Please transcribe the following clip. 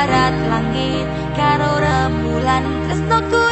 darat langit karo rembulan tresnoku